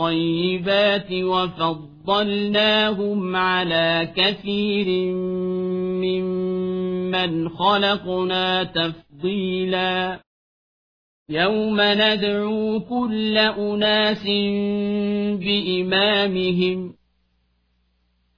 الطيبات وفضلناهم على كثير ممن خلقنا تفضيلا. يوم ندعو كل أناس بإمامهم